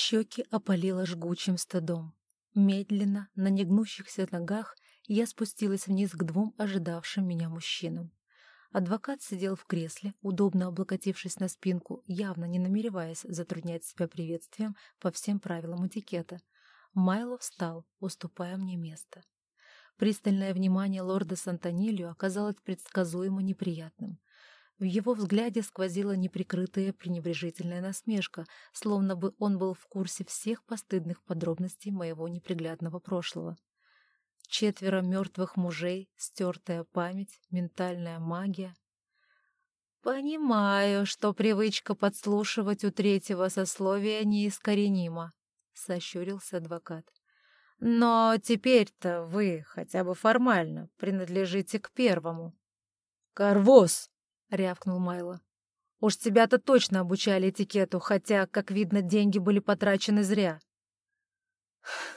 Щеки опалило жгучим стыдом. Медленно, на негнущихся ногах, я спустилась вниз к двум ожидавшим меня мужчинам. Адвокат сидел в кресле, удобно облокотившись на спинку, явно не намереваясь затруднять себя приветствием по всем правилам этикета. Майло встал, уступая мне место. Пристальное внимание лорда Сантонилью оказалось предсказуемо неприятным. В его взгляде сквозила неприкрытая пренебрежительная насмешка, словно бы он был в курсе всех постыдных подробностей моего неприглядного прошлого. Четверо мертвых мужей, стертая память, ментальная магия. «Понимаю, что привычка подслушивать у третьего сословия неискоренима», — сощурился адвокат. «Но теперь-то вы, хотя бы формально, принадлежите к первому». «Карвоз!» — рявкнул Майло. «Уж тебя-то точно обучали этикету, хотя, как видно, деньги были потрачены зря».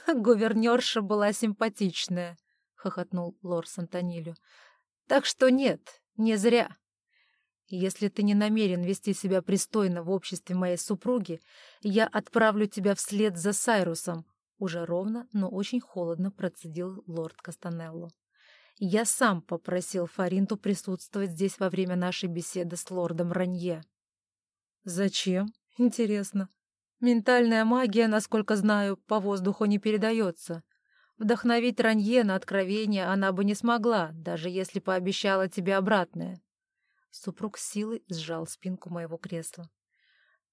«Гувернерша была симпатичная», — хохотнул лорд Сантонилю. «Так что нет, не зря. Если ты не намерен вести себя пристойно в обществе моей супруги, я отправлю тебя вслед за Сайрусом», — уже ровно, но очень холодно процедил лорд Кастанелло. Я сам попросил Фаринту присутствовать здесь во время нашей беседы с лордом Ранье. Зачем? Интересно. Ментальная магия, насколько знаю, по воздуху не передается. Вдохновить Ранье на откровение она бы не смогла, даже если пообещала тебе обратное. Супруг силой сжал спинку моего кресла.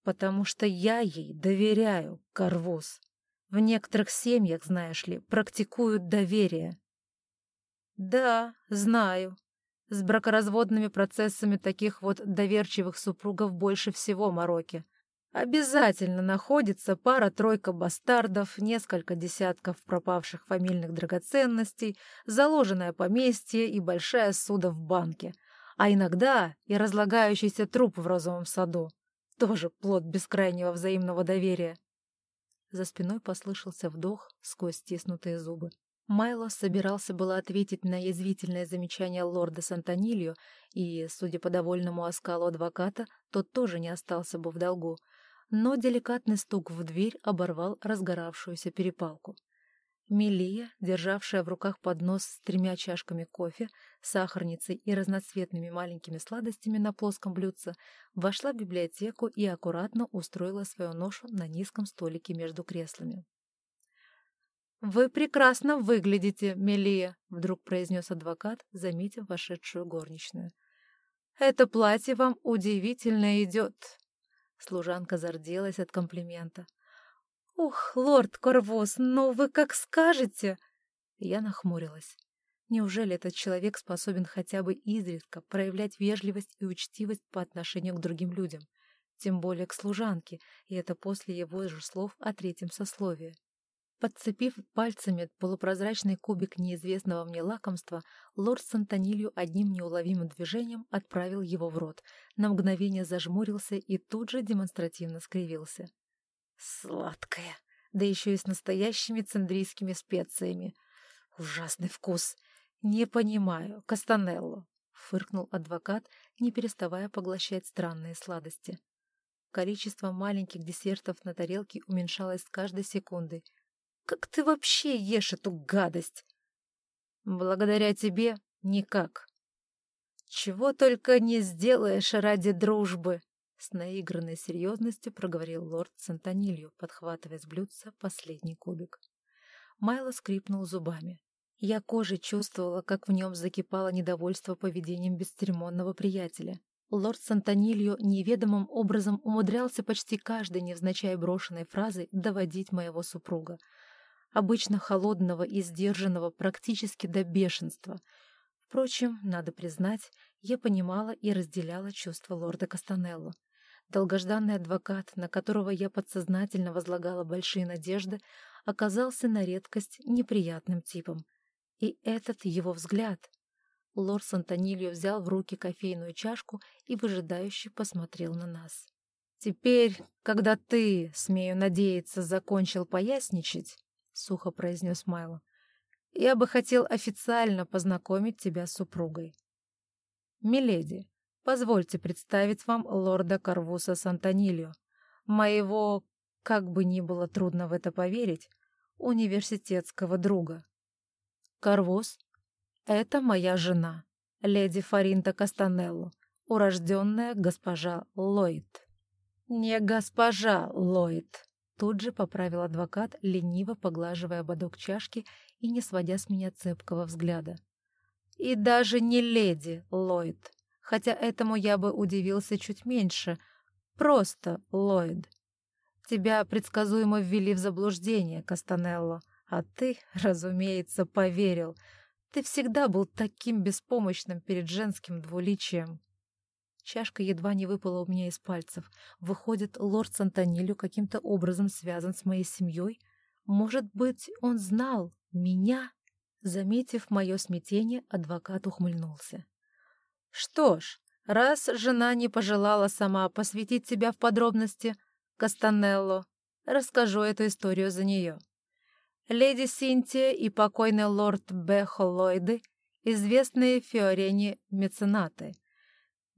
«Потому что я ей доверяю, Карвуз. В некоторых семьях, знаешь ли, практикуют доверие. «Да, знаю. С бракоразводными процессами таких вот доверчивых супругов больше всего мороки. Обязательно находится пара-тройка бастардов, несколько десятков пропавших фамильных драгоценностей, заложенное поместье и большая суда в банке. А иногда и разлагающийся труп в розовом саду. Тоже плод бескрайнего взаимного доверия. За спиной послышался вдох сквозь стиснутые зубы. Майло собирался было ответить на язвительное замечание лорда Сантонилью, и, судя по довольному оскалу адвоката, тот тоже не остался бы в долгу, но деликатный стук в дверь оборвал разгоравшуюся перепалку. Мелия, державшая в руках поднос с тремя чашками кофе, сахарницей и разноцветными маленькими сладостями на плоском блюдце, вошла в библиотеку и аккуратно устроила свою ношу на низком столике между креслами. «Вы прекрасно выглядите, Мелия», — вдруг произнес адвокат, заметив вошедшую горничную. «Это платье вам удивительно идет». Служанка зарделась от комплимента. «Ух, лорд Корвус, ну вы как скажете!» Я нахмурилась. Неужели этот человек способен хотя бы изредка проявлять вежливость и учтивость по отношению к другим людям? Тем более к служанке, и это после его же слов о третьем сословии. Подцепив пальцами полупрозрачный кубик неизвестного мне лакомства, лорд Сантонилью одним неуловимым движением отправил его в рот, на мгновение зажмурился и тут же демонстративно скривился. «Сладкое! Да еще и с настоящими цендрийскими специями! Ужасный вкус! Не понимаю, Кастанелло!» — фыркнул адвокат, не переставая поглощать странные сладости. Количество маленьких десертов на тарелке уменьшалось с каждой секундой — как ты вообще ешь эту гадость? Благодаря тебе никак. Чего только не сделаешь ради дружбы, с наигранной серьезностью проговорил лорд Сантонилью, подхватывая с блюдца последний кубик. Майло скрипнул зубами. Я кожей чувствовала, как в нем закипало недовольство поведением бесцеремонного приятеля. Лорд Сантонильо неведомым образом умудрялся почти каждой невзначай брошенной фразой доводить моего супруга — обычно холодного и сдержанного практически до бешенства. Впрочем, надо признать, я понимала и разделяла чувства лорда Кастанелло. Долгожданный адвокат, на которого я подсознательно возлагала большие надежды, оказался на редкость неприятным типом. И этот его взгляд... Лорд Сантонильо взял в руки кофейную чашку и выжидающе посмотрел на нас. «Теперь, когда ты, смею надеяться, закончил поясничать, сухо произнес Майло. «Я бы хотел официально познакомить тебя с супругой. Миледи, позвольте представить вам лорда Карвуса Сантонильо, моего как бы ни было трудно в это поверить, университетского друга. Карвус — это моя жена, леди Фаринта Кастанелло, урожденная госпожа Ллойд. Не госпожа Ллойд, тут же поправил адвокат, лениво поглаживая ободок чашки и не сводя с меня цепкого взгляда. И даже не леди Ллойд, хотя этому я бы удивился чуть меньше, просто Ллойд. Тебя предсказуемо ввели в заблуждение, Кастанелло, а ты, разумеется, поверил. Ты всегда был таким беспомощным перед женским двуличием. Чашка едва не выпала у меня из пальцев. Выходит, лорд Сантонилю каким-то образом связан с моей семьей? Может быть, он знал меня? Заметив мое смятение, адвокат ухмыльнулся. Что ж, раз жена не пожелала сама посвятить себя в подробности, Кастанелло, расскажу эту историю за нее. Леди Синтия и покойный лорд Бехо Ллойды — известные Фиорене меценаты.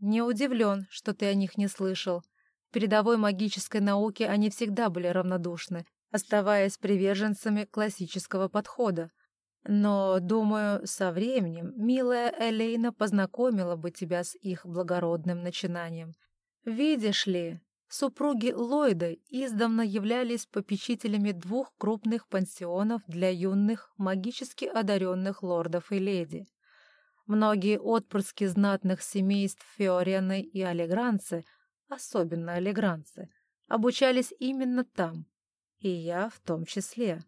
Не удивлен, что ты о них не слышал. В передовой магической науке они всегда были равнодушны, оставаясь приверженцами классического подхода. Но, думаю, со временем милая Элейна познакомила бы тебя с их благородным начинанием. Видишь ли, Супруги Ллойда издавна являлись попечителями двух крупных пансионов для юных, магически одаренных лордов и леди. Многие отпрыски знатных семейств Фиорены и Алигранцы, особенно Алигранцы, обучались именно там, и я в том числе.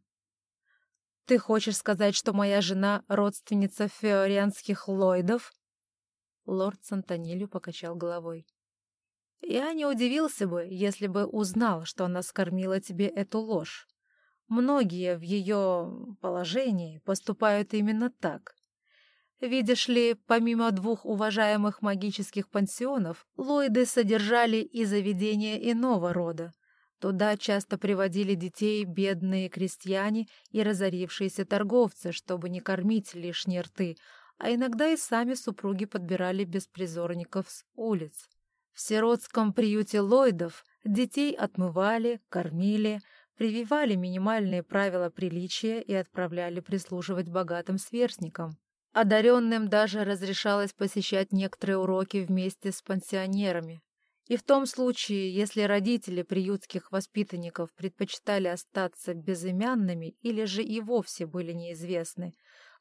«Ты хочешь сказать, что моя жена — родственница фиоренских ллойдов?» Лорд Сантонилю покачал головой. Я не удивился бы, если бы узнал, что она скормила тебе эту ложь. Многие в ее положении поступают именно так. Видишь ли, помимо двух уважаемых магических пансионов, Ллойды содержали и заведения иного рода. Туда часто приводили детей бедные крестьяне и разорившиеся торговцы, чтобы не кормить лишние рты, а иногда и сами супруги подбирали беспризорников с улиц. В сиротском приюте Ллойдов детей отмывали, кормили, прививали минимальные правила приличия и отправляли прислуживать богатым сверстникам. Одаренным даже разрешалось посещать некоторые уроки вместе с пансионерами. И в том случае, если родители приютских воспитанников предпочитали остаться безымянными или же и вовсе были неизвестны,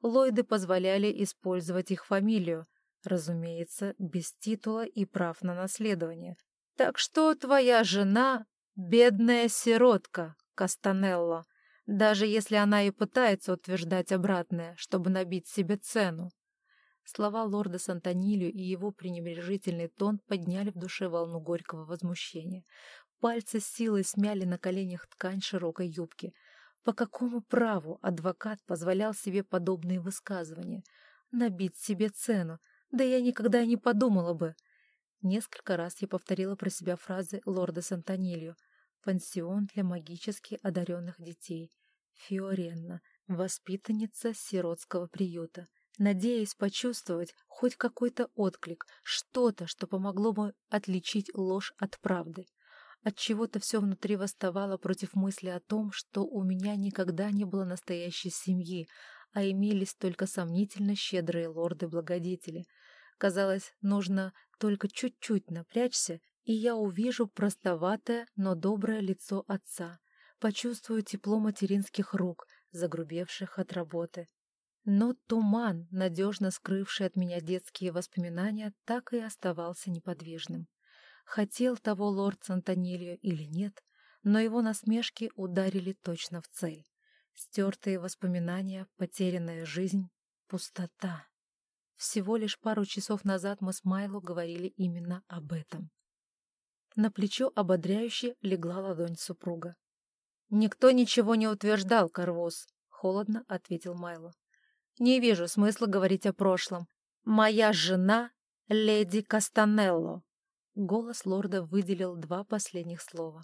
Ллойды позволяли использовать их фамилию, Разумеется, без титула и прав на наследование. Так что твоя жена — бедная сиротка, Кастанелло, даже если она и пытается утверждать обратное, чтобы набить себе цену. Слова лорда Сантонилью и его пренебрежительный тон подняли в душе волну горького возмущения. Пальцы силой смяли на коленях ткань широкой юбки. По какому праву адвокат позволял себе подобные высказывания? Набить себе цену, да я никогда не подумала бы. Несколько раз я повторила про себя фразы лорда Сантонилью. «Пансион для магически одаренных детей». Фиоренна, воспитанница сиротского приюта. Надеясь почувствовать хоть какой-то отклик, что-то, что помогло бы отличить ложь от правды. От чего то все внутри восставало против мысли о том, что у меня никогда не было настоящей семьи, а имелись только сомнительно щедрые лорды-благодетели. Казалось, нужно только чуть-чуть напрячься, и я увижу простоватое, но доброе лицо отца, почувствую тепло материнских рук, загрубевших от работы. Но туман, надежно скрывший от меня детские воспоминания, так и оставался неподвижным. Хотел того лорд Сантонильо или нет, но его насмешки ударили точно в цель. Стертые воспоминания, потерянная жизнь, пустота. Всего лишь пару часов назад мы с Майло говорили именно об этом. На плечо ободряюще легла ладонь супруга. «Никто ничего не утверждал, Карвоз», — холодно ответил Майло. «Не вижу смысла говорить о прошлом. Моя жена — леди Кастанелло». Голос лорда выделил два последних слова.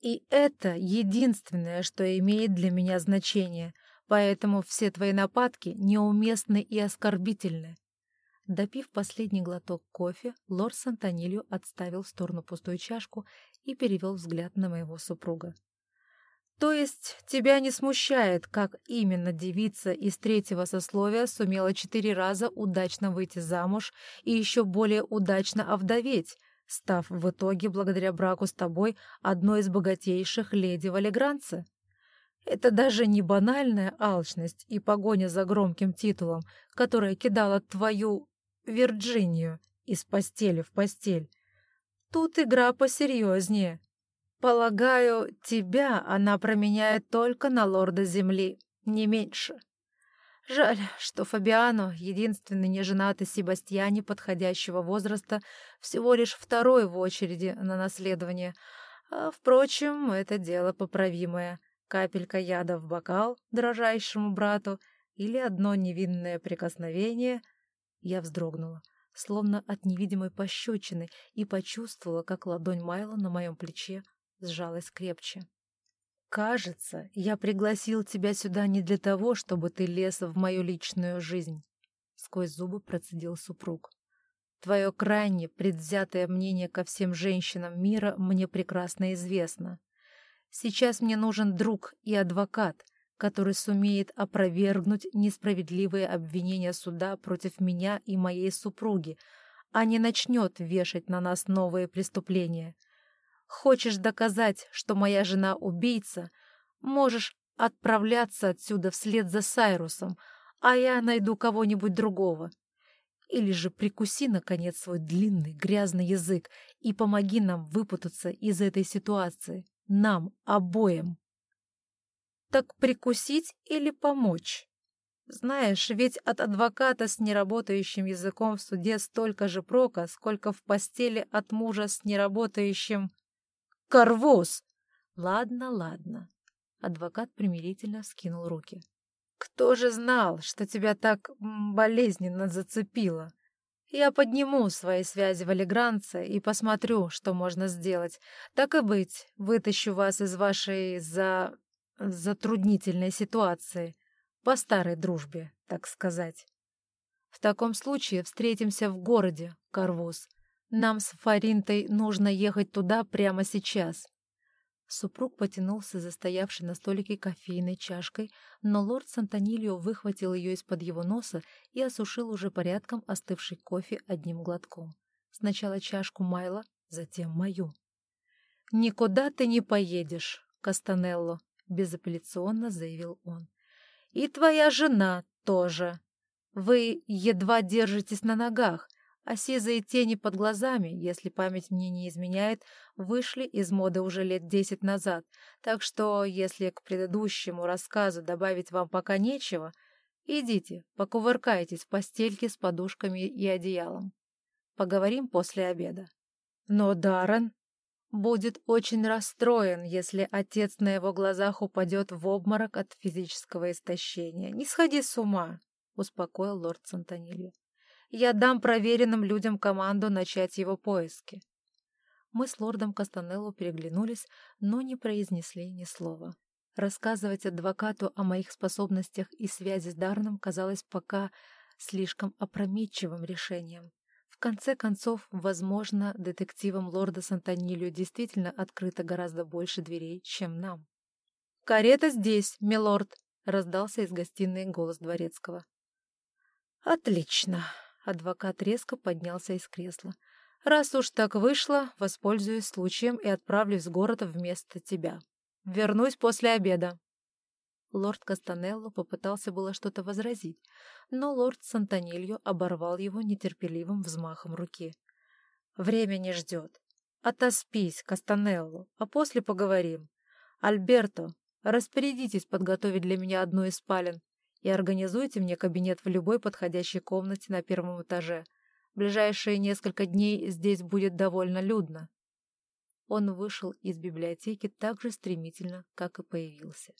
И это единственное, что имеет для меня значение, поэтому все твои нападки неуместны и оскорбительны. Допив последний глоток кофе, лорд Сантонилью отставил в сторону пустую чашку и перевел взгляд на моего супруга. То есть тебя не смущает, как именно девица из третьего сословия сумела четыре раза удачно выйти замуж и еще более удачно овдоветь, став в итоге, благодаря браку с тобой, одной из богатейших леди Валегранца? Это даже не банальная алчность и погоня за громким титулом, которая кидала твою Вирджинию из постели в постель. Тут игра посерьезнее. Полагаю, тебя она променяет только на лорда Земли, не меньше. Жаль, что Фабиано, единственный неженатый Себастьяне подходящего возраста, всего лишь второй в очереди на наследование. А, впрочем, это дело поправимое. Капелька яда в бокал дрожайшему брату или одно невинное прикосновение. Я вздрогнула, словно от невидимой пощечины, и почувствовала, как ладонь Майла на моем плече сжалась крепче. «Кажется, я пригласил тебя сюда не для того, чтобы ты лез в мою личную жизнь», — сквозь зубы процедил супруг. «Твое крайне предвзятое мнение ко всем женщинам мира мне прекрасно известно. Сейчас мне нужен друг и адвокат, который сумеет опровергнуть несправедливые обвинения суда против меня и моей супруги, а не начнет вешать на нас новые преступления». Хочешь доказать, что моя жена убийца, можешь отправляться отсюда вслед за Сайрусом, а я найду кого-нибудь другого. Или же прикуси, наконец, свой длинный грязный язык и помоги нам выпутаться из этой ситуации. Нам обоим. Так прикусить или помочь? Знаешь, ведь от адвоката с неработающим языком в суде столько же прока, сколько в постели от мужа с неработающим... Карвоз!» «Ладно, ладно». Адвокат примирительно скинул руки. «Кто же знал, что тебя так болезненно зацепило? Я подниму свои связи в Алигранце и посмотрю, что можно сделать. Так и быть, вытащу вас из вашей за... затруднительной ситуации. По старой дружбе, так сказать. В таком случае встретимся в городе, Карвуз. Нам с Фаринтой нужно ехать туда прямо сейчас. Супруг потянулся за стоявшей на столике кофейной чашкой, но лорд Сантонильо выхватил ее из-под его носа и осушил уже порядком остывший кофе одним глотком. Сначала чашку Майла, затем мою. «Никуда ты не поедешь, Кастанелло», — безапелляционно заявил он. «И твоя жена тоже. Вы едва держитесь на ногах, а сизые тени под глазами, если память мне не изменяет, вышли из моды уже лет десять назад, так что, если к предыдущему рассказу добавить вам пока нечего, идите, покувыркайтесь в постельке с подушками и одеялом. Поговорим после обеда. Но Даррен будет очень расстроен, если отец на его глазах упадет в обморок от физического истощения. Не сходи с ума, — успокоил лорд Сантонильо я дам проверенным людям команду начать его поиски. Мы с лордом Кастанелло переглянулись, но не произнесли ни слова. Рассказывать адвокату о моих способностях и связи с Дарном казалось пока слишком опрометчивым решением. В конце концов, возможно, детективам лорда Сантонилью действительно открыто гораздо больше дверей, чем нам. «Карета здесь, милорд!» — раздался из гостиной голос дворецкого. «Отлично!» Адвокат резко поднялся из кресла. «Раз уж так вышло, воспользуюсь случаем и отправлюсь в город вместо тебя. Вернусь после обеда». Лорд Кастанелло попытался было что-то возразить, но лорд Сантонильо оборвал его нетерпеливым взмахом руки. «Время не ждет. Отоспись, Кастанелло, а после поговорим. Альберто, распорядитесь подготовить для меня одну из спален и организуйте мне кабинет в любой подходящей комнате на первом этаже. Ближайшие несколько дней здесь будет довольно людно». Он вышел из библиотеки так же стремительно, как и появился.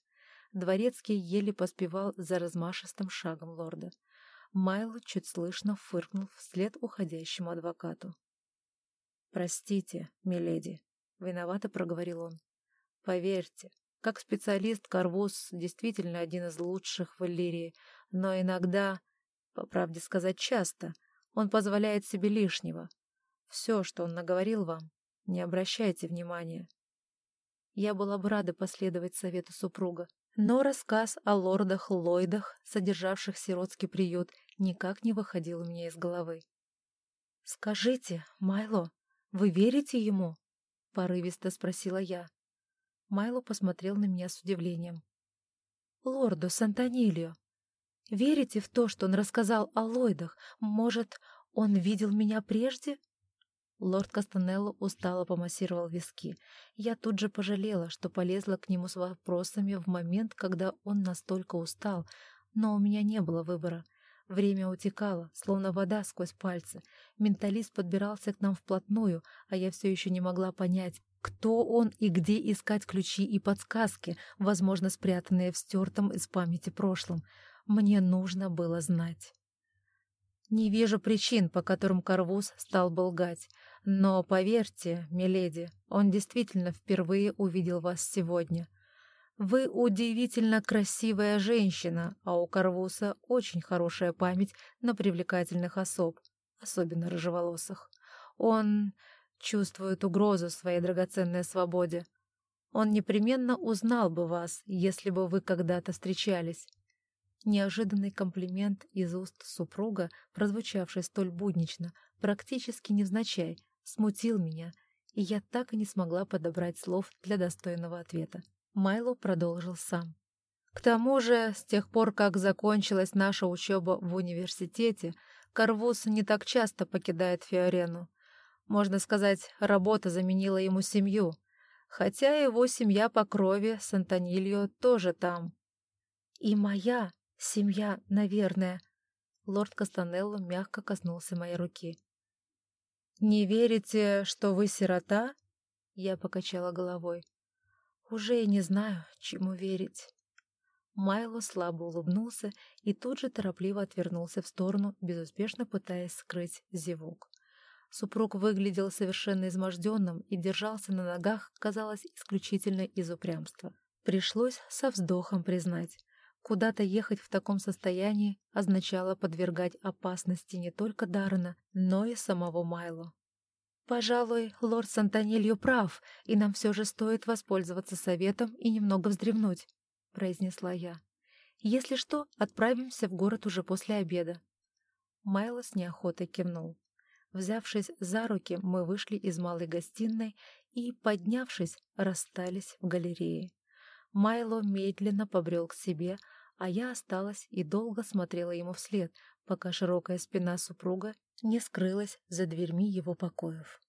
Дворецкий еле поспевал за размашистым шагом лорда. Майло чуть слышно фыркнул вслед уходящему адвокату. «Простите, миледи», — виновато проговорил он. «Поверьте, как специалист, Карвуз действительно один из лучших в Иллирии, но иногда, по правде сказать часто, он позволяет себе лишнего. Все, что он наговорил вам, не обращайте внимания. я была бы рада последовать совету супруга. Но рассказ о лордах-ллойдах, содержавших сиротский приют, никак не выходил у меня из головы. «Скажите, Майло, вы верите ему?» — порывисто спросила я. Майло посмотрел на меня с удивлением. «Лорду Сантонильо, верите в то, что он рассказал о Ллойдах? Может, он видел меня прежде?» Лорд Кастанелло устало помассировал виски. Я тут же пожалела, что полезла к нему с вопросами в момент, когда он настолько устал, но у меня не было выбора. Время утекало, словно вода сквозь пальцы. Менталист подбирался к нам вплотную, а я все еще не могла понять, кто он и где искать ключи и подсказки, возможно, спрятанные в стертом из памяти прошлом. Мне нужно было знать. Не вижу причин, по которым Карвуз стал бы лгать. Но поверьте, миледи, он действительно впервые увидел вас сегодня. Вы удивительно красивая женщина, а у Карвуса очень хорошая память на привлекательных особ, особенно рыжеволосых. Он чувствует угрозу своей драгоценной свободе. Он непременно узнал бы вас, если бы вы когда-то встречались. Неожиданный комплимент из уст супруга, прозвучавший столь буднично, практически невзначай, смутил меня, и я так и не смогла подобрать слов для достойного ответа. Майло продолжил сам. К тому же, с тех пор, как закончилась наша учеба в университете, Карвус не так часто покидает Фиорену. Можно сказать, работа заменила ему семью, хотя его семья по крови с Антонильо тоже там. И моя Семья, наверное. Лорд Кастанелло мягко коснулся моей руки. «Не верите, что вы сирота?» Я покачала головой. «Уже и не знаю, чему верить». Майло слабо улыбнулся и тут же торопливо отвернулся в сторону, безуспешно пытаясь скрыть зевок. Супруг выглядел совершенно изможденным и держался на ногах, казалось, исключительно из упрямства. Пришлось со вздохом признать. Куда-то ехать в таком состоянии означало подвергать опасности не только Даррена, но и самого Майло. «Пожалуй, лорд Сантонилью прав, и нам все же стоит воспользоваться советом и немного вздремнуть», — произнесла я. «Если что, отправимся в город уже после обеда». Майло с неохотой кивнул. Взявшись за руки, мы вышли из малой гостиной и, поднявшись, расстались в галерее. Майло медленно побрел к себе, а я осталась и долго смотрела ему вслед, пока широкая спина супруга не скрылась за дверьми его покоев.